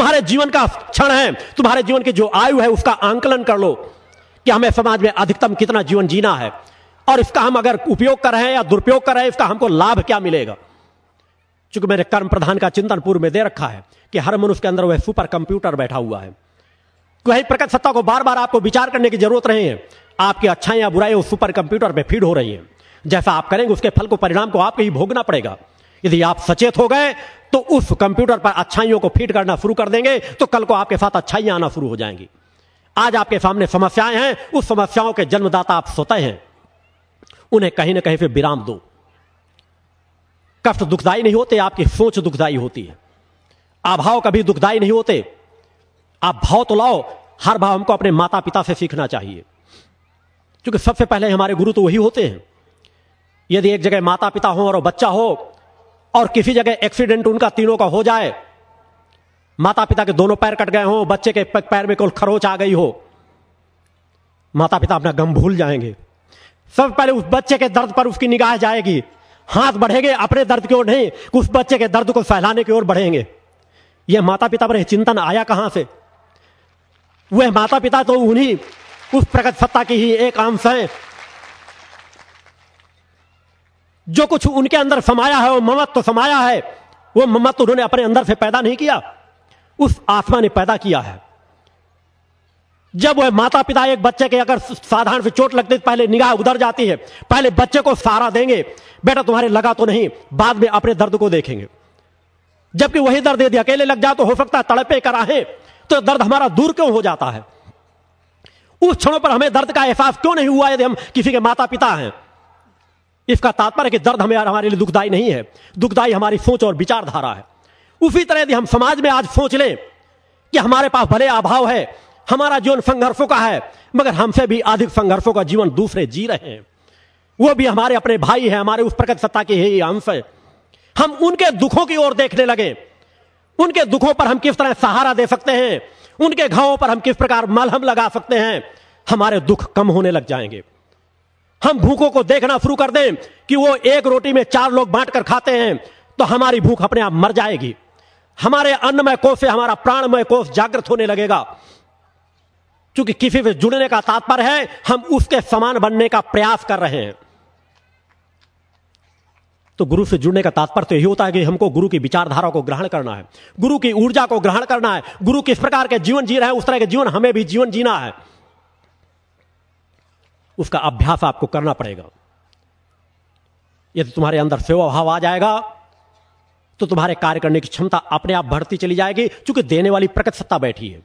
तुम्हारे जीवन का क्षण है, तुम्हारे जीवन की जो आयु है, उसका आंकलन कर लो कि हमें समाज में अधिकतम कितना जीवन जीना है। और इसका हम अगर उपयोग कर रहे हैं या दुरुपयोग कर रहे हैं, इसका हमको लाभ क्या मिलेगा? चूँकि मैंने कर्म प्रधान का चिंतन पूर्व में दे रखा है कि हर मनुष्य के अंदर वह सुपर कंप्यूटर बैठा हुआ है। वही प्रकट सत्ता को बार बार आपको विचार करने की ज़रूरत नहीं है। आपकी अच्छाई या बुराई उस सुपर कंप्यूटर में फ़ीड हो रही है। जैसा आप करेंगे, उसके फल को, परिणाम को आपको ही भोगना पड़ेगा। यदि आप सचेत हो गए तो उस कंप्यूटर पर अच्छाइयों को फ़ीड करना शुरू कर देंगे तो कल को आपके साथ अच्छाइयाँ आना शुरू हो जाएँगी। आज आपके सामने समस्याएँ हैं, उस समस्याओं के जन्मदाता आप स्वतः हैं। उन्हें कहीं ना कहीं फिर विराम दो। कष्ट दुखदाई नहीं होते, आपकी सोच दुखदाई होती है। अभाव कभी दुखदाई नहीं होते। आप भाव तो लाओ, हर भाव हमको अपने माता पिता से सीखना चाहिए। क्योंकि सबसे पहले हमारे गुरु तो वही होते हैं। यदि एक जगह माता पिता हो और बच्चा हो और किसी जगह एक्सीडेंट उनका तीनों का हो जाए। माता पिता के दोनों पैर कट गए हो, बच्चे के पैर में कोई खरोच आ गई हो। माता पिता अपना गम भूल जाएँगे। सबसे पहले उस बच्चे के दर्द पर उसकी निगाह जाएगी। हाथ बढ़ेंगे, अपने दर्द की ओर नहीं, उस बच्चे के दर्द को फैलाने की ओर बढ़ेंगे। यह माता पिता पर चिंतन आया कहाँ से? वह माता पिता तो उन्हीं, उस प्रगत सत्ता की ही एक अंश है। जो कुछ उनके अंदर समाया है, वो ममत्व तो समाया है, वो ममत्व उन्होंने अपने अंदर से पैदा नहीं किया, उस आत्मा ने पैदा किया है। जब वह माता पिता एक बच्चे के अगर साधारण से चोट लगती पहले निगाह उधर जाती है, पहले बच्चे को सहारा देंगे, बेटा तुम्हारे लगा तो नहीं, बाद में अपने दर्द को देखेंगे। जबकि वही दर्द यदि अकेले लग जाए तो हो सकता है तड़पे कराहे तो दर्द हमारा दूर क्यों हो जाता है? उस क्षणों पर हमें दर्द का एहसास क्यों नहीं हुआ यदि हम किसी के माता पिता हैं? इसका तात्पर्य कि दर्द हमें हमारे लिए दुखदाई नहीं है। दुखदाई हमारी सोच और विचारधारा है। उसी तरह यदि हम समाज में आज सोच लें कि हमारे पास भले अभाव है, हमारा जीवन संघर्षों का है, मगर हमसे भी अधिक संघर्षों का जीवन दूसरे जी रहे हैं। वो भी हमारे अपने भाई है, हमारे उस प्रकट सत्ता के ही अंश है। हम उनके दुखों की ओर देखने लगे। उनके दुखों पर हम किस तरह सहारा दे सकते हैं? उनके घावों पर हम किस प्रकार मलहम लगा सकते हैं? हमारे दुख कम होने लग जाएँगे। हम भूखों को देखना शुरू कर दें कि वो एक रोटी में चार लोग बांट कर खाते हैं तो हमारी भूख अपने आप मर जाएगी। हमारे अन्नमय कोष से हमारा प्राणमय कोष जागृत होने लगेगा। क्योंकि किसी से जुड़ने का तात्पर्य है, हम उसके समान बनने का प्रयास कर रहे हैं। तो गुरु से जुड़ने का तात्पर्य तो यही होता है कि हमको गुरु की विचारधारा को ग्रहण करना है। गुरु की ऊर्जा को ग्रहण करना है। गुरु किस प्रकार के जीवन जी रहे हैं, उस तरह के जीवन हमें भी जीवन जीना है। उसका अभ्यास आपको करना पड़ेगा। यदि तुम्हारे अंदर सेवा भाव आ जाएगा तो तुम्हारे कार्य करने की क्षमता अपने आप बढ़ती चली जाएगी, क्योंकि देने वाली प्रकट सत्ता बैठी है।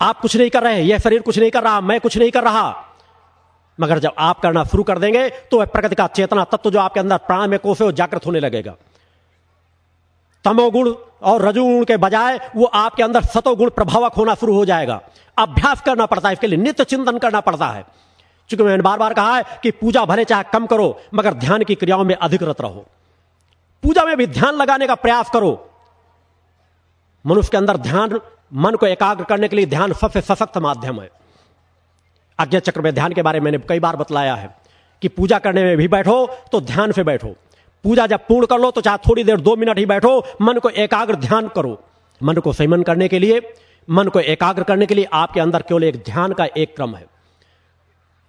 आप कुछ नहीं कर रहे हैं, यह शरीर कुछ नहीं कर रहा, मैं कुछ नहीं कर रहा। मगर जब आप करना शुरू कर देंगे तो वह प्रकृति का चेतना तत्व जो आपके अंदर प्राण में कोसे वो जागृत होने लगेगा। तमोगुण और रजोगुण के बजाय वो आपके अंदर सतोगुण प्रभावक होना शुरू हो जाएगा। अभ्यास करना पड़ता है, इसके लिए नित्य चिंतन करना पड़ता है। चूँकि मैंने बार बार कहा है कि पूजा भले चाहे कम करो, मगर ध्यान की क्रियाओं में अधिकृत रहो। पूजा में भी ध्यान लगाने का प्रयास करो। मनुष्य के अंदर ध्यान, मन को एकाग्र करने के लिए ध्यान सबसे सशक्त माध्यम है। आज्ञा चक्र में ध्यान के बारे में मैंने कई बार बतलाया है कि पूजा करने में भी बैठो तो ध्यान से बैठो। पूजा जब पूर्ण कर लो तो चाहे थोड़ी देर दो मिनट ही बैठो, मन को एकाग्र ध्यान करो। मन को संयमन करने के लिए, मन को एकाग्र करने के लिए आपके अंदर केवल एक ध्यान का एक क्रम है।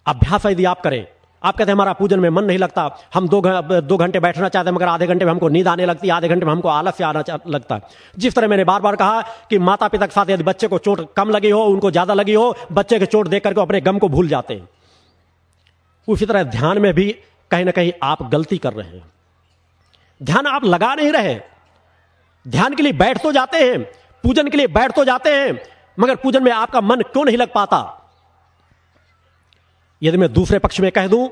अभ्यास यदि आप करें, आप कहते हैं, हमारा पूजन में मन नहीं लगता, हम दो दो घंटे बैठना चाहते हैं, मगर आधे घंटे में हमको नींद आने लगती है, आधे घंटे में हमको आलस्य आना लगता है। जिस तरह मैंने बार बार कहा कि माता पिता के साथ यदि बच्चे को चोट कम लगी हो, उनको ज़्यादा लगी हो, बच्चे के चोट देख करके अपने गम को भूल जाते हैं। उसी तरह ध्यान में भी कहीं ना कहीं आप गलती कर रहे हैं। ध्यान आप लगा नहीं रहे। ध्यान के लिए बैठ तो जाते हैं, पूजन के लिए बैठ तो जाते हैं, मगर पूजन में आपका मन क्यों नहीं लग पाता? यदि मैं दूसरे पक्ष में कह दूँ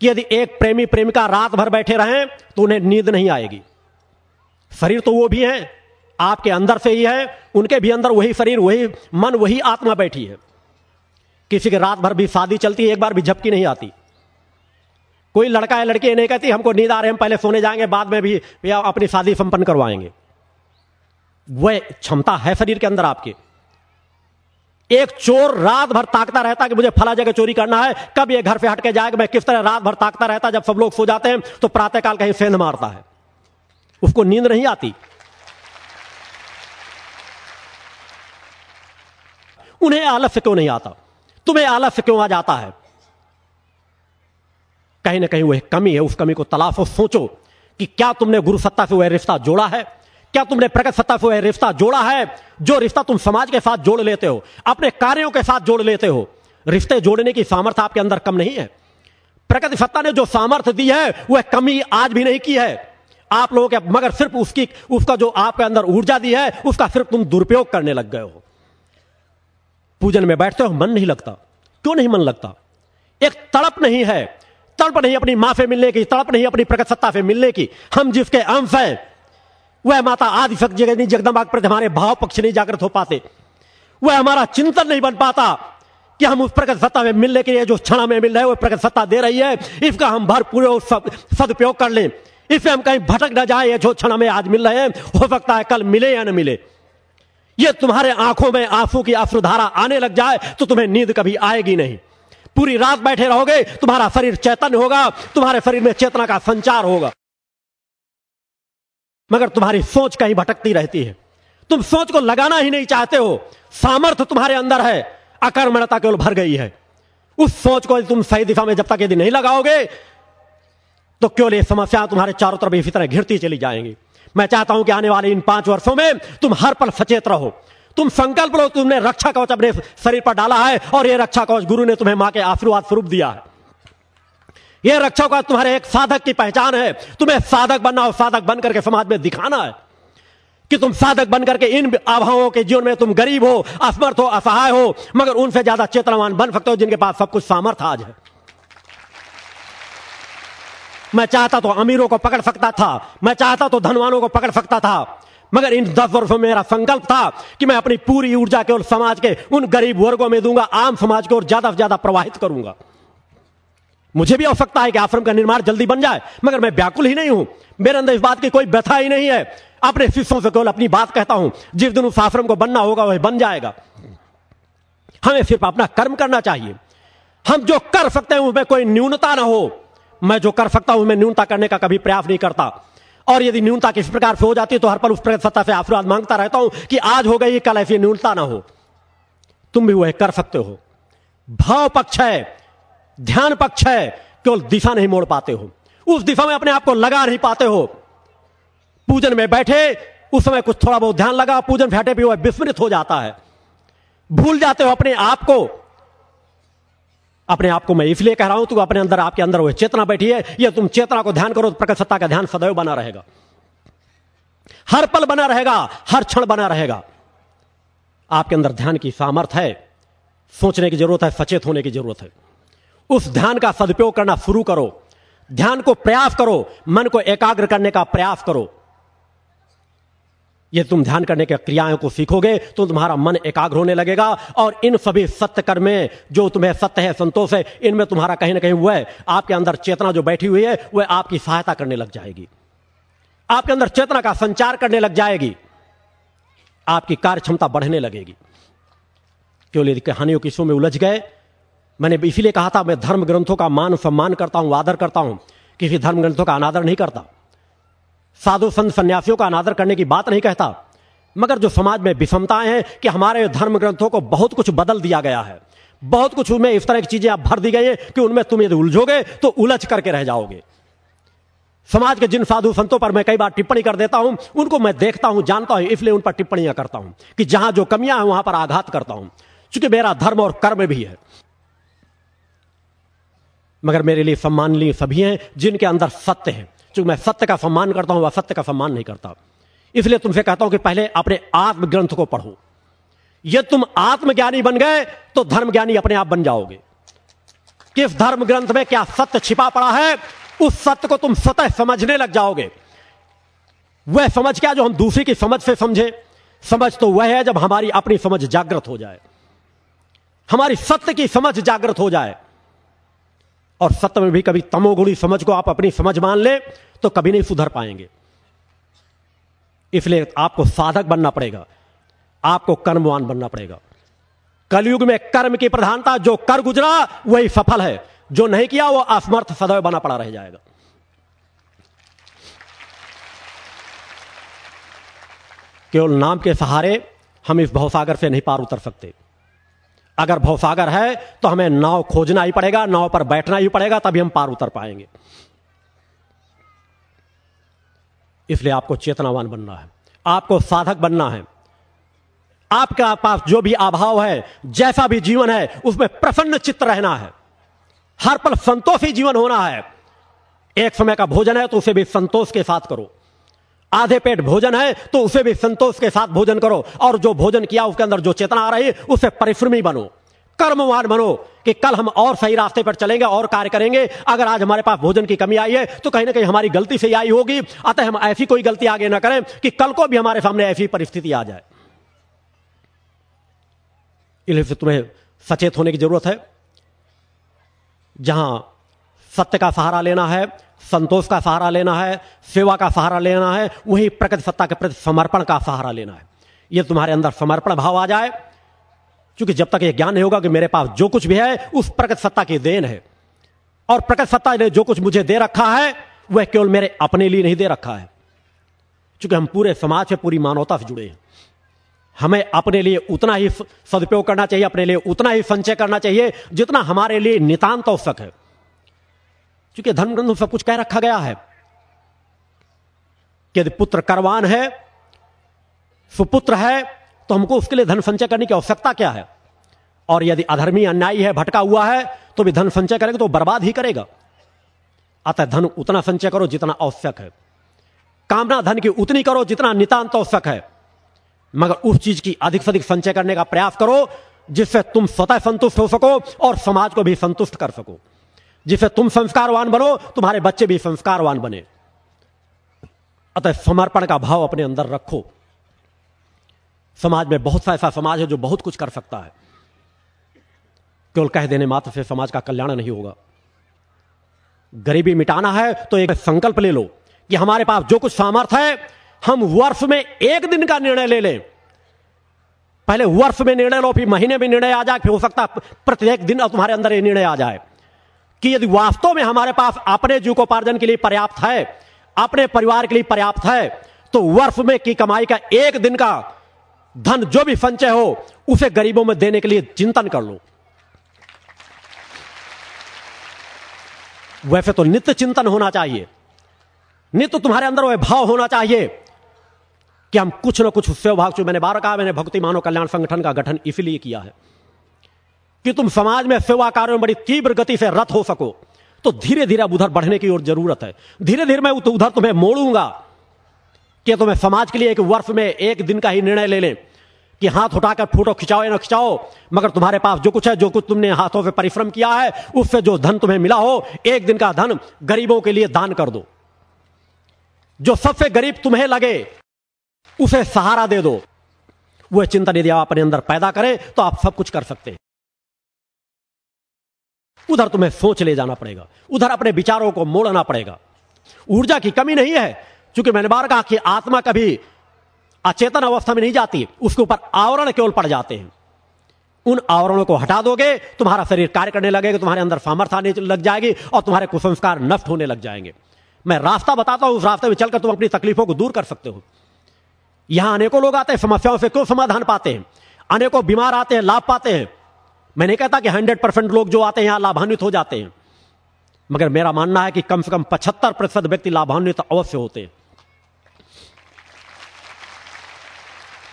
कि यदि एक प्रेमी प्रेमिका रात भर बैठे रहें तो उन्हें नींद नहीं आएगी। शरीर तो वो भी है, आपके अंदर से ही है, उनके भी अंदर वही शरीर, वही मन, वही आत्मा बैठी है। किसी के रात भर भी शादी चलती है, एक बार भी झपकी नहीं आती। कोई लड़का या लड़की नहीं कहती, हमको नींद आ रहे हम पहले सोने जाएँगे, बाद में भी अपनी शादी संपन्न करवाएँगे। वह क्षमता है शरीर के अंदर आपके। एक चोर रात भर ताकता रहता कि मुझे फला जगह चोरी करना है, कब ये घर से हटके जाएगा, मैं किस तरह रात भर ताकता रहता, जब सब लोग सो जाते हैं तो प्रातःकाल कहीं सेंध मारता है। उसको नींद नहीं आती। उन्हें आलस्य क्यों नहीं आता? तुम्हें आलस्य क्यों आ जाता है? कहीं ना कहीं वह कमी है। उस कमी को तलाशो सोचो कि क्या तुमने गुरु सत्ता से वह रिश्ता जोड़ा है? क्या तुमने प्रकट सत्ता से वह रिश्ता जोड़ा है? जो रिश्ता तुम समाज के साथ जोड़ लेते हो, अपने कार्यों के साथ जोड़ लेते हो, रिश्ते जोड़ने की सामर्थ्य आपके अंदर कम नहीं है। प्रकृति सत्ता ने जो सामर्थ्य दी है, वह कमी आज भी नहीं की है। आप लोगों के, मगर सिर्फ़ उसकी, उसका जो आपके अंदर ऊर्जा दी है, उसका सिर्फ़ तुम दुरुपयोग करने लग गए हो। पूजन में बैठते हो, मन नहीं लगता। क्यों नहीं मन लगता? एक तड़प नहीं है। तड़प नहीं अपनी माँ से मिलने की तड़प नहीं अपनी प्रकट सत्ता से मिलने की। हम जिसके अंश हैं, वह माता आदि शक्ति नहीं जगदम्बा प्रति हमारे भाव पक्ष नहीं जागृत हो पाते। वह हमारा चिंतन नहीं बन पाता कि हम उस प्रकट सत्ता में मिलने के लिए, जो क्षण में मिल रहे हैं, वो प्रकट सत्ता दे रही है। इसका हम भरपूर सदुपयोग कर लें। इससे हम कहीं भटक न जाए, जो क्षण में आज मिल रहे हैं, हो सकता है कल मिले या न मिले। ये तुम्हारे आँखों में आँसू की आँसू धारा आने लग जाए तो तुम्हें नींद कभी आएगी नहीं। पूरी रात बैठे रहोगे, तुम्हारा शरीर चैतन्य होगा, तुम्हारे शरीर में चेतना का संचार होगा। मगर तुम्हारी सोच कहीं भटकती रहती है। तुम सोच को लगाना ही नहीं चाहते हो। सामर्थ्य तुम्हारे अंदर है अकर्मणता केवल भर गई है। उस सोच को तुम सही दिशा में जब तक यदि नहीं लगाओगे तो केवल ये समस्या तुम्हारे चारों तरफ़ इसी तरह घिरती चली जाएँगी। मैं चाहता हूँ कि आने वाले इन पाँच वर्षों में तुम हर पल सचेत रहो। तुम संकल्प लो, तुमने रक्षा कवच अपने शरीर पर डाला है और यह रक्षा कवच गुरु ने तुम्हें माँ के आशीर्वाद स्वरूप दिया है। यह रक्षा कवच तुम्हारे एक साधक की पहचान है। तुम्हें साधक बनना और साधक बनकर के समाज में दिखाना है कि तुम साधक बनकर के इन अभावों के जीवन में तुम गरीब हो, असमर्थ हो, असहाय हो, मगर उनसे ज़्यादा चेतनावान बन सकते हो जिनके पास सब कुछ सामर्थ्य आज है। मैं चाहता तो अमीरों को पकड़ सकता था, मैं चाहता तो धनवानों को पकड़ सकता था मगर इन दस वर्षों में मेरा संकल्प था कि मैं अपनी पूरी ऊर्जा केवल समाज के उन गरीब वर्गों में दूँगा, आम समाज को और ज़्यादा से ज़्यादा प्रवाहित करूँगा। मुझे भी आवश्यकता है कि आश्रम का निर्माण जल्दी बन जाए, मगर मैं व्याकुल ही नहीं हूँ। मेरे अंदर इस बात की कोई व्यथा ही नहीं है। अपने शिष्यों से केवल अपनी बात कहता हूँ, जिस दिन उस आश्रम को बनना होगा, वह बन जाएगा। हमें सिर्फ़ अपना कर्म करना चाहिए। हम जो कर सकते हैं, उसमें कोई न्यूनता ना हो। मैं जो कर सकता हूँ मैं न्यूनता करने का कभी प्रयास नहीं करता। और यदि न्यूनता किस प्रकार से हो जाती है तो हर पल उस सत्ता से आशीर्वाद माँगता रहता हूँ कि आज हो गई कल, ऐसी न्यूनता ना हो। तुम भी वह कर सकते हो। भाव पक्ष है, ध्यान पक्ष है, केवल दिशा नहीं मोड़ पाते हो। उस दिशा में अपने आप को लगा नहीं पाते हो। पूजन में बैठे, उस समय कुछ थोड़ा बहुत ध्यान लगा, पूजन फैटे भी वह विस्मृत हो जाता है। भूल जाते हो अपने आप को। अपने आप को मैं इसलिए कह रहा हूँ तो अपने अंदर, आपके अंदर वह चेतना बैठी है। यह तुम चेतना को ध्यान करो तो प्रकट सत्ता का ध्यान सदैव बना रहेगा। हर पल बना रहेगा, हर क्षण बना रहेगा। आपके अंदर ध्यान की सामर्थ्य है, सोचने की ज़रूरत है, सचेत होने की ज़रूरत है। उस ध्यान का सदुपयोग करना शुरू करो। ध्यान को प्रयास करो, मन को एकाग्र करने का प्रयास करो। ये तुम ध्यान करने के क्रियाओं को सीखोगे तो तुम्हारा मन एकाग्र होने लगेगा, और इन सभी सत्य कर्म में जो तुम्हें सत्य है, संतोष है, इनमें तुम्हारा कहीं ना कहीं वह, आपके अंदर चेतना जो बैठी हुई है, वह आपकी सहायता करने लग जाएगी। आपके अंदर चेतना का संचार करने लग जाएगी। आपकी कार्य क्षमता बढ़ने लगेगी। केवल यदि कहानियों किस्सों में उलझ गए। मैंने इसीलिए कहा था, मैं धर्म ग्रंथों का मान सम्मान करता हूँ, आदर करता हूँ, किसी धर्म ग्रंथों का अनादर नहीं करता। साधु संत सन्यासियों का अनादर करने की बात नहीं कहता। मगर जो समाज में विषमताएँ हैं कि हमारे धर्म ग्रंथों को बहुत कुछ बदल दिया गया है। बहुत कुछ उनमें इस तरह की चीज़ें आप भर दी गई हैं कि उनमें तुम यदि उलझोगे तो उलझ करके रह जाओगे। समाज के जिन साधु संतों पर मैं कई बार टिप्पणी कर देता हूँ, उनको मैं देखता हूँ, जानता हूँ, इसलिए उन पर टिप्पणियाँ करता हूँ कि जहाँ जो कमियाँ हैं वहाँ पर आघात करता हूँ। चूँकि मेरा धर्म और कर्म भी है। मगर मेरे लिए सम्मान सम्माननीय सभी हैं जिनके अंदर सत्य है। चूँकि मैं सत्य का सम्मान करता हूँ, वह सत्य का सम्मान नहीं करता। इसलिए तुमसे कहता हूँ कि पहले अपने आत्म ग्रंथ को पढ़ो। यदि तुम आत्मज्ञानी बन गए तो धर्म ज्ञानी अपने आप बन जाओगे। किस धर्म ग्रंथ में क्या सत्य छिपा पड़ा है, उस सत्य को तुम सतह समझने लग जाओगे। वह समझ क्या जो हम दूसरे की समझ से समझे? समझ तो वह है जब हमारी अपनी समझ जागृत हो जाए। हमारी सत्य की समझ जागृत हो जाए। और सत्य में भी कभी तमोगुणी समझ को आप अपनी समझ मान ले तो कभी नहीं सुधर पाएँगे। इसलिए आपको साधक बनना पड़ेगा। आपको कर्मवान बनना पड़ेगा। कलयुग में कर्म की प्रधानता, जो कर गुजरा, वही सफल है। जो नहीं किया, वो असमर्थ सदैव बना पड़ा रह जाएगा। केवल नाम के सहारे हम इस भवसागर से नहीं पार उतर सकते। अगर भवसागर है तो हमें नाव खोजना ही पड़ेगा, नाव पर बैठना ही पड़ेगा, तभी हम पार उतर पाएँगे। इसलिए आपको चेतनावान बनना है। आपको साधक बनना है। आपका पास जो भी अभाव है, जैसा भी जीवन है, उसमें प्रसन्न चित्त रहना है। हर पल संतोषी जीवन होना है। एक समय का भोजन है तो उसे भी संतोष के साथ करो। आधे पेट भोजन है तो उसे भी संतोष के साथ भोजन करो। और जो भोजन किया, उसके अंदर जो चेतना आ रही, उसे परिश्रमी बनो। कर्मवान बनो कि कल हम और सही रास्ते पर चलेंगे और कार्य करेंगे। अगर आज हमारे पास भोजन की कमी आई है तो कहीं ना कहीं हमारी गलती से आई होगी। अतः हम ऐसी कोई गलती आगे ना करें कि कल को भी हमारे सामने ऐसी परिस्थिति आ जाए। इसलिए तुम्हें सचेत होने की ज़रूरत है। जहाँ सत्य का सहारा लेना है संतोष का सहारा लेना है, सेवा का सहारा लेना है, वही प्रकृति सत्ता के प्रति समर्पण का सहारा लेना है। यह तुम्हारे अंदर समर्पण भाव आ जाए, क्योंकि जब तक यह ज्ञान नहीं होगा कि मेरे पास जो कुछ भी है, उस प्रकृति सत्ता की देन है। और प्रकृति सत्ता ने जो कुछ मुझे दे रखा है, वह केवल मेरे अपने लिए नहीं दे रखा है। क्योंकि हम पूरे समाज से पूरी मानवता से जुड़े हैं। हमें अपने लिए उतना ही सदुपयोग करना चाहिए, अपने लिए उतना ही संचय करना चाहिए, जितना हमारे लिए नितांत आवश्यक है। क्योंकि धर्म ग्रंथ सब कुछ कह रखा गया है कि यदि पुत्र करवान है, सुपुत्र है तो हमको उसके लिए धन संचय करने की आवश्यकता क्या है? और यदि अधर्मी अन्यायी है, भटका हुआ है तो भी धन संचय करेगा तो बर्बाद ही करेगा। अतः धन उतना संचय करो जितना आवश्यक है। कामना धन की उतनी करो जितना नितांत आवश्यक है। मगर उस चीज़ की अधिक से अधिक संचय करने का प्रयास करो, जिससे तुम स्वतः संतुष्ट हो सको और समाज को भी संतुष्ट कर सको। जिससे तुम संस्कारवान बनो, तुम्हारे बच्चे भी संस्कारवान बने। अतः समर्पण का भाव अपने अंदर रखो। समाज में बहुत सा ऐसा समाज है जो बहुत कुछ कर सकता है। केवल कह देने मात्र से समाज का कल्याण नहीं होगा। गरीबी मिटाना है तो एक संकल्प ले लो कि हमारे पास जो कुछ सामर्थ्य है, हम वर्ष में एक दिन का निर्णय ले लें। पहले वर्ष में निर्णय लो, फिर महीने में निर्णय आ जाए, फिर हो सकता प्रत्येक दिन तुम्हारे अंदर ये निर्णय आ जाए। कि यदि वास्तव में हमारे पास अपने जीवकोपार्जन के लिए पर्याप्त है, अपने परिवार के लिए पर्याप्त है तो वर्ष में की कमाई का एक दिन का धन जो भी संचय हो, उसे गरीबों में देने के लिए चिंतन कर लो। वैसे तो नित्य चिंतन होना चाहिए। नित्य तुम्हारे अंदर वह भाव होना चाहिए कि हम कुछ ना कुछ उससे भाग मैंने बार कहा, मैंने भक्ति मानव कल्याण संगठन का गठन इसलिए किया है। कि तुम समाज में सेवा कार्यों में बड़ी तीव्र गति से रथ हो सको तो धीरे धीरे अब उधर बढ़ने की ओर ज़रूरत है। धीरे धीरे मैं उधर तुम्हें मोड़ूँगा कि तुम्हें समाज के लिए एक वर्ष में एक दिन का ही निर्णय ले लें कि हाथ उठाकर फ़ोटो खिंचाओ या ना खिंचाओ, मगर तुम्हारे पास जो कुछ है, जो कुछ तुमने हाथों से परिश्रम किया है, उससे जो धन तुम्हें मिला हो, एक दिन का धन गरीबों के लिए दान कर दो। जो सबसे गरीब तुम्हें लगे, उसे सहारा दे दो। वह चिंतन यदि आप अपने अंदर पैदा करें तो आप सब कुछ कर सकते हैं। उधर तुम्हें सोच ले जाना पड़ेगा, उधर अपने विचारों को मोड़ना पड़ेगा। ऊर्जा की कमी नहीं है क्योंकि मैंने बार कहा कि आत्मा कभी अचेतन अवस्था में नहीं जाती, उसके ऊपर आवरण केवल पड़ जाते हैं। उन आवरणों को हटा दोगे, तुम्हारा शरीर कार्य करने लगेगा, तुम्हारे अंदर सामर्थ्य आने लग जाएगी और तुम्हारे कुसंस्कार नष्ट होने लग जाएँगे। मैं रास्ता बताता हूँ, उस रास्ते में चलकर तुम अपनी तकलीफों को दूर कर सकते हो। यहाँ अनेकों लोग आते हैं, समस्याओं से क्यों समाधान पाते हैं? अनेकों बीमार आते हैं, लाभ पाते हैं। मैं नहीं कहता कि हंड्रेड परसेंट लोग जो आते हैं यहाँ लाभान्वित हो जाते हैं, मगर मेरा मानना है कि कम से कम पचहत्तर प्रतिशत व्यक्ति लाभान्वित अवश्य होते हैं।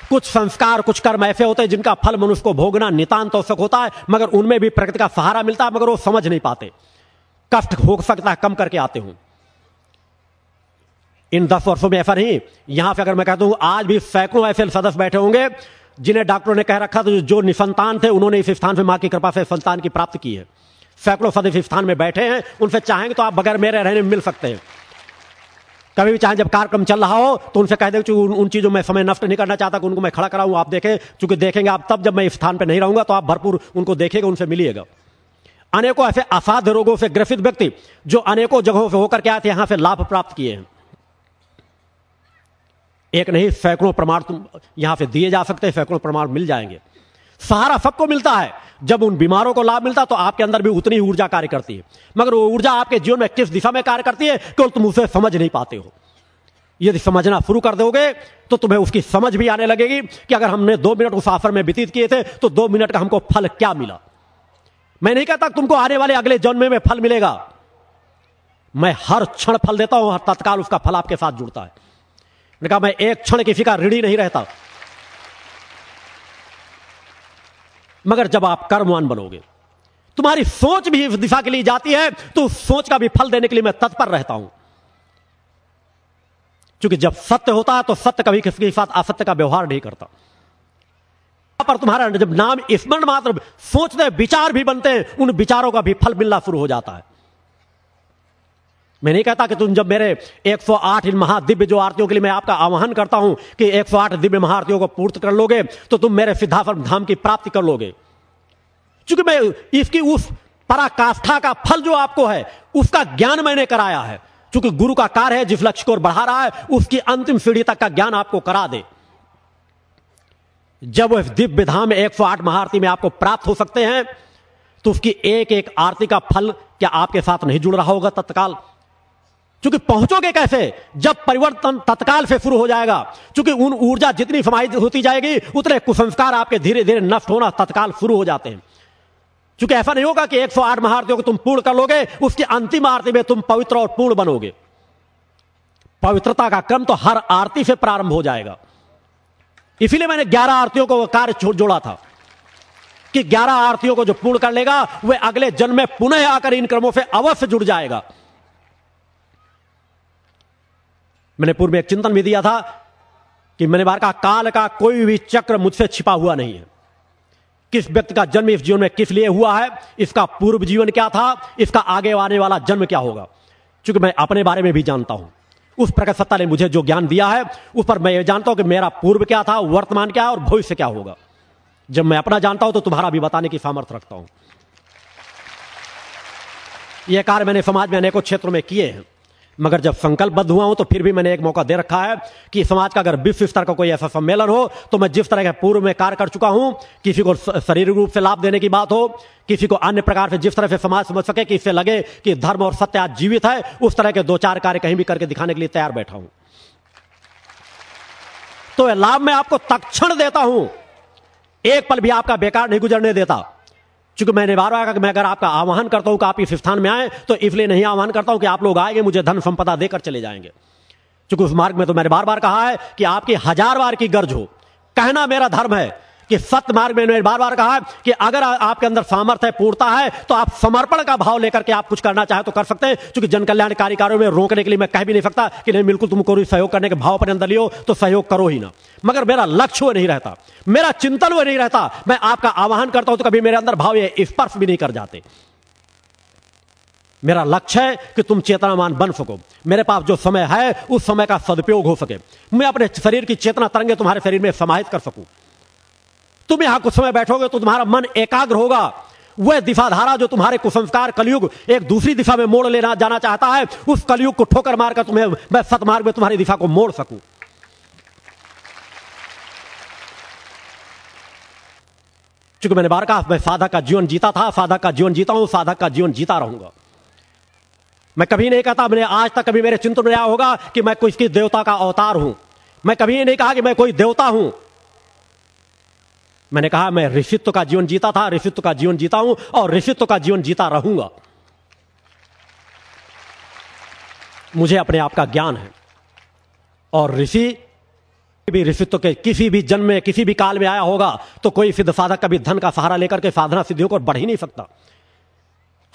कुछ संस्कार, कुछ कर्म ऐसे होते हैं जिनका फल मनुष्य को भोगना नितांत आवश्यक होता है, मगर उनमें भी प्रकृति का सहारा मिलता है, मगर वो समझ नहीं पाते। कष्ट हो सकता है, कम करके आते हूँ। इन दस वर्षों में ऐसा नहीं। यहाँ से अगर मैं कहता हूँ, आज भी सैकड़ों ऐसे सदस्य बैठे होंगे जिन्हें डॉक्टरों ने कह रखा था जो निसंतान थे उन्होंने इस स्थान पर माँ की कृपा से संतान की प्राप्त की है। सैकड़ों सदस्य स्थान में बैठे हैं उनसे चाहेंगे तो आप बगैर मेरे रहने में मिल सकते हैं। कभी भी चाहे जब कार्यक्रम चल रहा हो तो उनसे कह दे उन, उन चीज़ों में समय नष्ट नहीं करना चाहता कि उनको मैं खड़ा कराऊं आप देखें चूँकि देखेंगे आप तब जब मैं इस स्थान पर नहीं रहूँगा तो आप भरपूर उनको देखेंगे उनसे मिलिएगा। अनेकों ऐसे असाध्य रोगों से ग्रसित व्यक्ति जो अनेकों जगहों से होकर के थे यहाँ से लाभ प्राप्त किए हैं। एक नहीं, सैकड़ों प्रमाण तुम यहाँ से दिए जा सकते हैं, सैकड़ों प्रमाण मिल जाएँगे। सहारा सबको मिलता है। जब उन बीमारों को लाभ मिलता तो आपके अंदर भी उतनी ऊर्जा कार्य करती है। मगर वो ऊर्जा आपके जीवन में किस दिशा में कार्य करती है, केवल तुम उसे समझ नहीं पाते हो। यदि समझना शुरू कर दोगे तो तुम्हें उसकी समझ भी आने लगेगी कि अगर हमने दो मिनट उस आफर में व्यतीत किए थे तो दो मिनट का हमको फल क्या मिला। मैं नहीं कहता तुमको आने वाले अगले जन्म में फल मिलेगा। मैं हर क्षण फल देता हूँ, हर तत्काल उसका फल आपके साथ जुड़ता है। कहा, मैं एक क्षण का ऋणी नहीं रहता। मगर जब आप कर्मवान बनोगे, तुम्हारी सोच भी इस दिशा के लिए जाती है तो उस सोच का भी फल देने के लिए मैं तत्पर रहता हूँ। क्योंकि जब सत्य होता है तो सत्य कभी किसी के साथ असत्य का व्यवहार नहीं करता। पर तुम्हारा जब नाम स्मरण मात्र, सोचते विचार भी बनते हैं, उन विचारों का भी फल मिलना शुरू हो जाता है। मैं नहीं कहता कि तुम जब मेरे 108 इन महादिव्य जो आरतियों के लिए मैं आपका आह्वान करता हूँ कि 108 दिव्य महाआरतियों को पूर्त कर लोगे तो तुम मेरे सिद्धाफल धाम की प्राप्ति कर लोगे। क्योंकि मैं इसकी उस पराकाष्ठा का फल जो आपको है, उसका ज्ञान मैंने कराया है। क्योंकि गुरु का कार्य है, जिस लक्ष्य को बढ़ा रहा है, उसकी अंतिम सीढ़ी तक का ज्ञान आपको करा दे। जब वह दिव्य धाम एक सौ आठ महाआरती में आपको प्राप्त हो सकते हैं तो उसकी एक एक आरती का फल क्या आपके साथ नहीं जुड़ रहा होगा तत्काल? क्योंकि पहुंचोगे कैसे? जब परिवर्तन तत्काल से शुरू हो जाएगा क्योंकि उन ऊर्जा जितनी समाहित होती जाएगी, उतने कुसंस्कार आपके धीरे धीरे नष्ट होना तत्काल शुरू हो जाते हैं। क्योंकि ऐसा नहीं होगा कि 108 महाआरतियों को तुम पूर्ण कर लोगे, उसकी अंतिम आरती में तुम पवित्र और पूर्ण बनोगे। पवित्रता का क्रम तो हर आरती से प्रारंभ हो जाएगा। इसीलिए मैंने 11 आरतियों को कार्य जोड़ा था कि 11 आरतियों को जो पूर्ण कर लेगा वह अगले जन्म में पुनः आकर इन क्रमों से अवश्य जुड़ जाएगा। मैंने पूर्व में एक चिंतन भी दिया था कि मैंने बार कहा, काल का कोई भी चक्र मुझसे छिपा हुआ नहीं है। किस व्यक्ति का जन्म इस जीवन में किस लिए हुआ है, इसका पूर्व जीवन क्या था, इसका आगे आने वाला जन्म क्या होगा। क्योंकि मैं अपने बारे में भी जानता हूँ। उस प्रकट सत्ता ने मुझे जो ज्ञान दिया है, उस पर मैं ये जानता हूँ कि मेरा पूर्व क्या था, वर्तमान क्या है और भविष्य क्या होगा। जब मैं अपना जानता हूँ तो तुम्हारा भी बताने की सामर्थ्य रखता हूँ। यह कार्य मैंने समाज में अनेकों क्षेत्रों में किए हैं। मगर जब संकल्पबद्ध हुआ हूँ तो फिर भी मैंने एक मौका दे रखा है कि समाज का अगर विश्व स्तर का कोई ऐसा सम्मेलन हो तो मैं जिस तरह के पूर्व में कार्य कर चुका हूँ, किसी को शारीरिक रूप से लाभ देने की बात हो, किसी को अन्य प्रकार से जिस तरह से समाज समझ सके कि इससे लगे कि धर्म और सत्य आज जीवित है, उस तरह के दो चार कार्य कहीं भी करके दिखाने के लिए तैयार बैठा हूँ। तो लाभ मैं आपको तक्षण देता हूँ। एक पल भी आपका बेकार नहीं गुजरने देता। चूँकि मैंने बार बार कहा कि मैं अगर आपका आह्वान करता हूँ कि आप इस स्थान में आए तो इसलिए नहीं आह्वान करता हूँ कि आप लोग आएँगे, मुझे धन संपदा देकर चले जाएँगे। चूँकि उस मार्ग में तो मैंने बार बार कहा है कि आपकी हज़ार बार की गर्ज हो। कहना मेरा धर्म है कि सत्य मार्ग में बार बार कहा कि अगर आपके अंदर सामर्थ्य है, पूर्णता है तो आप समर्पण का भाव लेकर के आप कुछ करना चाहे तो कर सकते हैं। क्योंकि जन कल्याणकारी कार्यों में रोकने के लिए मैं कह भी नहीं सकता कि नहीं, बिल्कुल तुमको सहयोग करने के भाव पर अंदर लियो तो सहयोग करो ही ना। मगर मेरा लक्ष्य वो नहीं रहता, मेरा चिंतन वो नहीं रहता, मैं आपका आह्वान करता हूँ तो कभी मेरे अंदर भाव ये स्पर्श भी नहीं कर जाते। मेरा लक्ष्य है कि तुम चेतनामान बन सको। मेरे पास जो समय है, उस समय का सदुपयोग हो सके। मैं अपने शरीर की चेतना तरंगे तुम्हारे शरीर में समाहित कर सकूँ। तुम यहाँ कुछ समय बैठोगे तो तुम्हारा मन एकाग्र होगा। वह दिशाधारा जो तुम्हारे कुसंस्कार कलयुग एक दूसरी दिशा में मोड़ लेना, जाना चाहता है, उस कलयुग को ठोकर मारकर तुम्हें मैं सतमार्ग में तुम्हारी दिशा को मोड़ सकूँ। क्योंकि मैंने बार कहा, मैं साधक का जीवन जीता था, साधक का जीवन जीता हूँ, साधक का जीवन जीता रहूँगा। मैं कभी नहीं कहता, मैंने आज तक कभी मेरे चिंतन में आया होगा कि मैं कोई देवता का अवतार हूँ। मैं कभी नहीं कहा कि मैं कोई देवता हूँ। मैंने कहा, मैं ऋषित्व का जीवन जीता था, ऋषित्व का जीवन जीता हूँ और ऋषित्व का जीवन जीता रहूँगा। मुझे अपने आप का ज्ञान है। और ऋषि भी ऋषित्व के किसी भी जन्म में, किसी भी काल में आया होगा तो कोई सिद्ध साधक कभी धन का सहारा लेकर के साधना सिद्धियों को बढ़ ही नहीं सकता।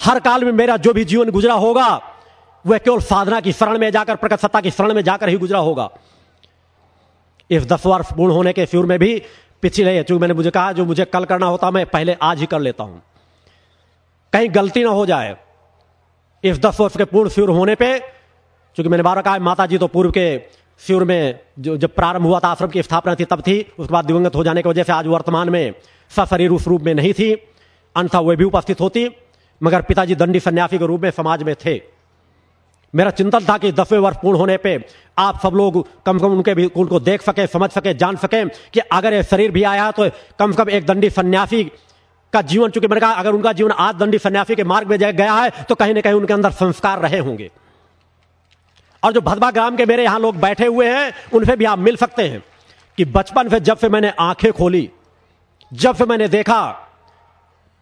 हर काल में मेरा जो भी जीवन गुजरा होगा, वह केवल साधना की शरण में जाकर, प्रकट सत्ता की शरण में जाकर ही गुजरा होगा। इस दस वर्ष पूर्ण होने के शुरू में भी पिछले चूँकि मैंने मुझे कहा, जो मुझे कल करना होता, मैं पहले आज ही कर लेता हूँ। कहीं गलती ना हो जाए। इस दस वर्ष के पूर्ण शिविर होने पे, चूँकि मैंने बारह कहा माता जी तो पूर्व के शिविर में जो, जब प्रारंभ हुआ था, आश्रम की स्थापना थी, तब थी, उसके बाद दिवंगत हो जाने की वजह से आज वर्तमान में सशरीर उस रूप में नहीं थी, अन्यथा वे भी उपस्थित होती, मगर पिताजी दंडी सन्यासी के रूप में समाज में थे। मेरा चिंतन था कि दसवें वर्ष पूर्ण होने पे आप सब लोग कम से कम उनके भी उनको देख सके, समझ सके, जान सके कि अगर ये शरीर भी आया तो कम से कम एक दंडी सन्यासी का जीवन, चूँकि मैंने कहा, अगर उनका जीवन आज दंडी सन्यासी के मार्ग में गया है तो कहीं ना कहीं उनके अंदर संस्कार रहे होंगे। और जो भदवा ग्राम के मेरे यहाँ लोग बैठे हुए हैं, उनसे भी आप मिल सकते हैं कि बचपन से जब से मैंने आँखें खोली, जब से मैंने देखा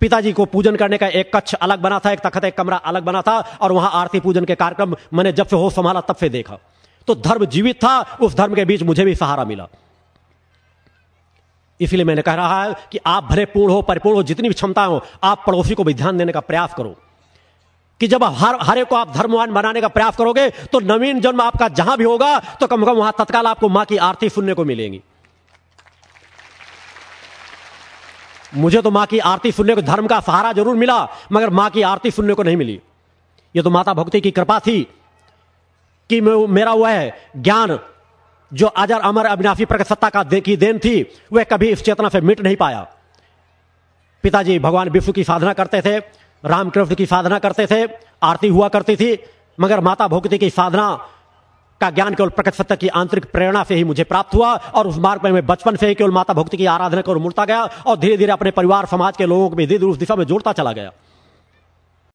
पिताजी को पूजन करने का एक कक्ष अलग बना था, एक तखत, एक कमरा अलग बना था, और वहाँ आरती पूजन के कार्यक्रम मैंने जब से हो संभाला तब से देखा। तो धर्म जीवित था, उस धर्म के बीच मुझे भी सहारा मिला। इसलिए मैंने कह रहा है कि आप भले पूर्ण हो, परिपूर्ण हो, जितनी भी क्षमता हो, आप पड़ोसी को भी ध्यान देने का प्रयास करो। कि जब हर, हरे को आप धर्मवान बनाने का प्रयास करोगे तो नवीन जन्म आपका जहाँ भी होगा तो कम कम वहाँ तत्काल आपको माँ की आरती सुनने को मिलेगी। मुझे तो माँ की आरती सुनने को धर्म का सहारा ज़रूर मिला, मगर माँ की आरती सुनने को नहीं मिली। ये तो माता भक्ति की कृपा थी कि मेरा वह ज्ञान, जो अजर अमर अविनाशी प्रकट सत्ता का दे की देन थी, वह कभी इस चेतना से मिट नहीं पाया। पिताजी भगवान विष्णु की साधना करते थे, रामकृष्ण की साधना करते थे, आरती हुआ करती थी, मगर माता भक्ति की साधना का ज्ञान केवल प्रकट सत्य की आंतरिक प्रेरणा से ही मुझे प्राप्त हुआ और उस मार्ग में मैं बचपन से ही केवल माता भक्ति की आराधना कर मुड़ता गया और धीरे धीरे अपने परिवार, समाज के लोगों को भी धीरे उस दिशा में जोड़ता चला गया।